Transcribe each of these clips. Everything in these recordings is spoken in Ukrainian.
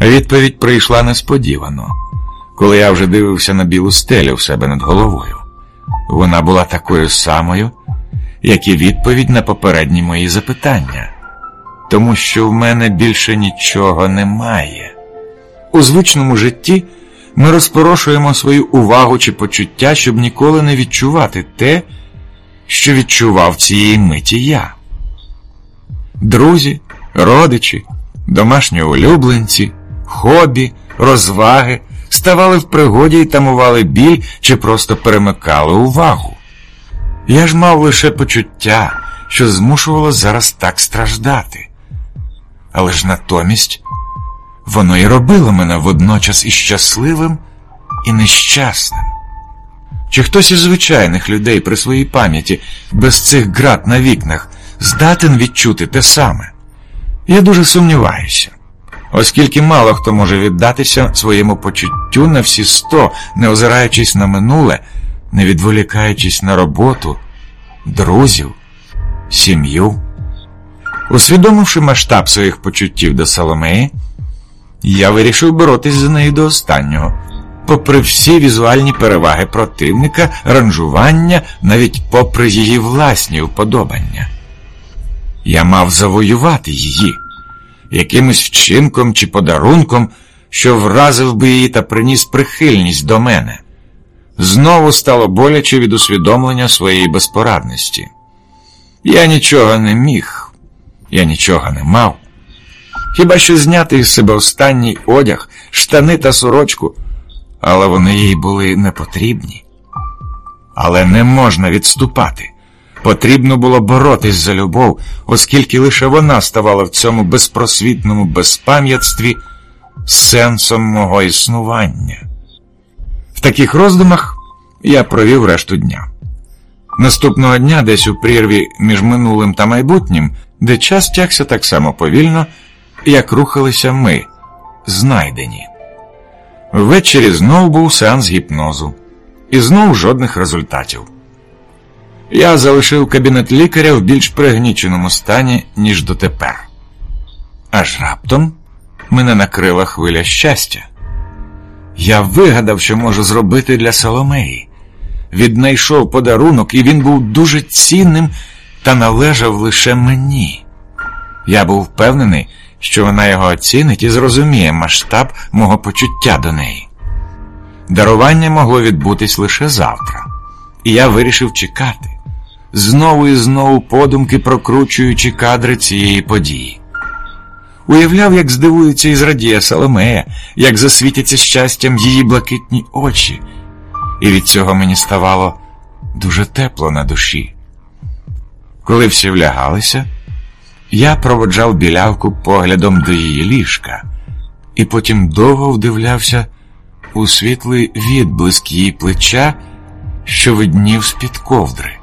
Відповідь прийшла несподівано, коли я вже дивився на білу стелю в себе над головою. Вона була такою самою, як і відповідь на попередні мої запитання, тому що в мене більше нічого немає. У звичному житті ми розпорошуємо свою увагу чи почуття, щоб ніколи не відчувати те, що відчував цієї миті я. Друзі, родичі, домашні улюбленці, хобі, розваги ставали в пригоді і тамували біль чи просто перемикали увагу. Я ж мав лише почуття, що змушувало зараз так страждати. Але ж натомість воно і робило мене водночас і щасливим, і нещасним. Чи хтось із звичайних людей при своїй пам'яті без цих град на вікнах здатен відчути те саме? Я дуже сумніваюся, оскільки мало хто може віддатися своєму почуттю на всі сто, не озираючись на минуле, не відволікаючись на роботу, друзів, сім'ю. Усвідомивши масштаб своїх почуттів до Соломеї, я вирішив боротись за нею до останнього, попри всі візуальні переваги противника, ранжування, навіть попри її власні вподобання. Я мав завоювати її якимось вчинком чи подарунком, що вразив би її та приніс прихильність до мене. Знову стало боляче від усвідомлення своєї безпорадності. Я нічого не міг, я нічого не мав. Хіба що зняти із себе останній одяг, штани та сорочку, але вони їй були не потрібні. Але не можна відступати. Потрібно було боротись за любов, оскільки лише вона ставала в цьому безпросвітному безпам'ятстві сенсом мого існування. В таких роздумах я провів решту дня. Наступного дня, десь у прірві між минулим та майбутнім, де час тягся так само повільно, як рухалися ми, знайдені. Ввечері знов був сеанс гіпнозу, і знов жодних результатів. Я залишив кабінет лікаря в більш пригніченому стані, ніж дотепер. Аж раптом мене накрила хвиля щастя. Я вигадав, що можу зробити для Соломеї. Віднайшов подарунок, і він був дуже цінним та належав лише мені. Я був впевнений, що вона його оцінить і зрозуміє масштаб мого почуття до неї. Дарування могло відбутись лише завтра, і я вирішив чекати, знову і знову подумки прокручуючи кадри цієї події. Уявляв, як здивується і зрадіє Соломея, як засвітяться щастям її блакитні очі, і від цього мені ставало дуже тепло на душі. Коли всі влягалися, я проводжав білявку поглядом до її ліжка, і потім довго вдивлявся у світлий відблиск її плеча, що виднів з-під ковдри.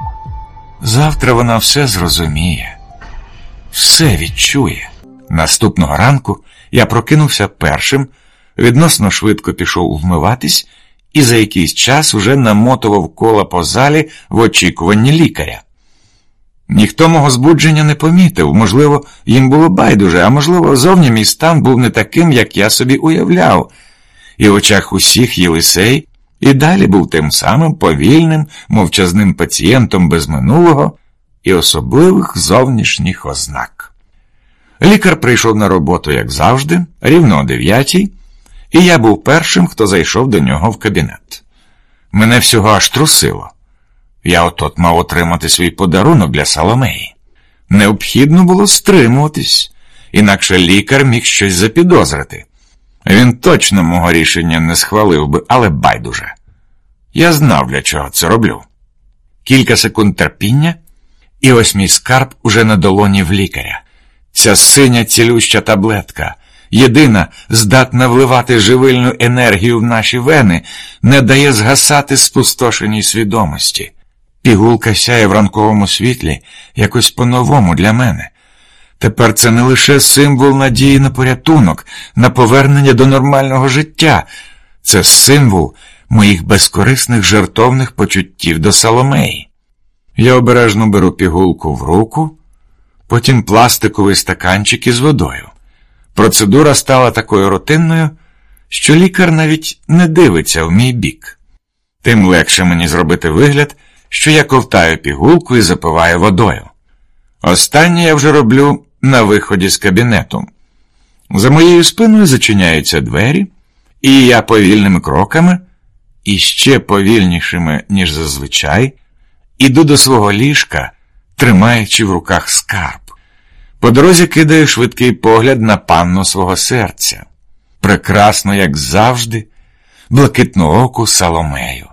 Завтра вона все зрозуміє, все відчує. Наступного ранку я прокинувся першим, відносно швидко пішов вмиватись і за якийсь час уже намотував кола по залі в очікуванні лікаря. Ніхто мого збудження не помітив, можливо, їм було байдуже, а можливо, зовні мій стан був не таким, як я собі уявляв, і в очах усіх Єлисей і далі був тим самим повільним, мовчазним пацієнтом без минулого і особливих зовнішніх ознак. Лікар прийшов на роботу, як завжди, рівно о дев'ятій, і я був першим, хто зайшов до нього в кабінет. Мене всього аж трусило. Я отот мав отримати свій подарунок для Соломеї. Необхідно було стримуватись, інакше лікар міг щось запідозрити. Він точно мого рішення не схвалив би, але байдуже. Я знав, для чого це роблю. Кілька секунд терпіння, і ось мій скарб уже на долоні в лікаря. Ця синя цілюща таблетка, єдина, здатна вливати живильну енергію в наші вени, не дає згасати спустошеній свідомості. Пігулка сяє в ранковому світлі якось по-новому для мене. Тепер це не лише символ надії на порятунок, на повернення до нормального життя, це символ моїх безкорисних жертовних почуттів до Соломеї. Я обережно беру пігулку в руку, потім пластиковий стаканчик із водою. Процедура стала такою рутинною, що лікар навіть не дивиться в мій бік. Тим легше мені зробити вигляд, що я ковтаю пігулку і запиваю водою. Останнє я вже роблю на виході з кабінету. За моєю спиною зачиняються двері, і я повільними кроками, і ще повільнішими, ніж зазвичай, іду до свого ліжка, тримаючи в руках скарб. По дорозі кидаю швидкий погляд на панну свого серця, прекрасно, як завжди, блакитну оку Соломею.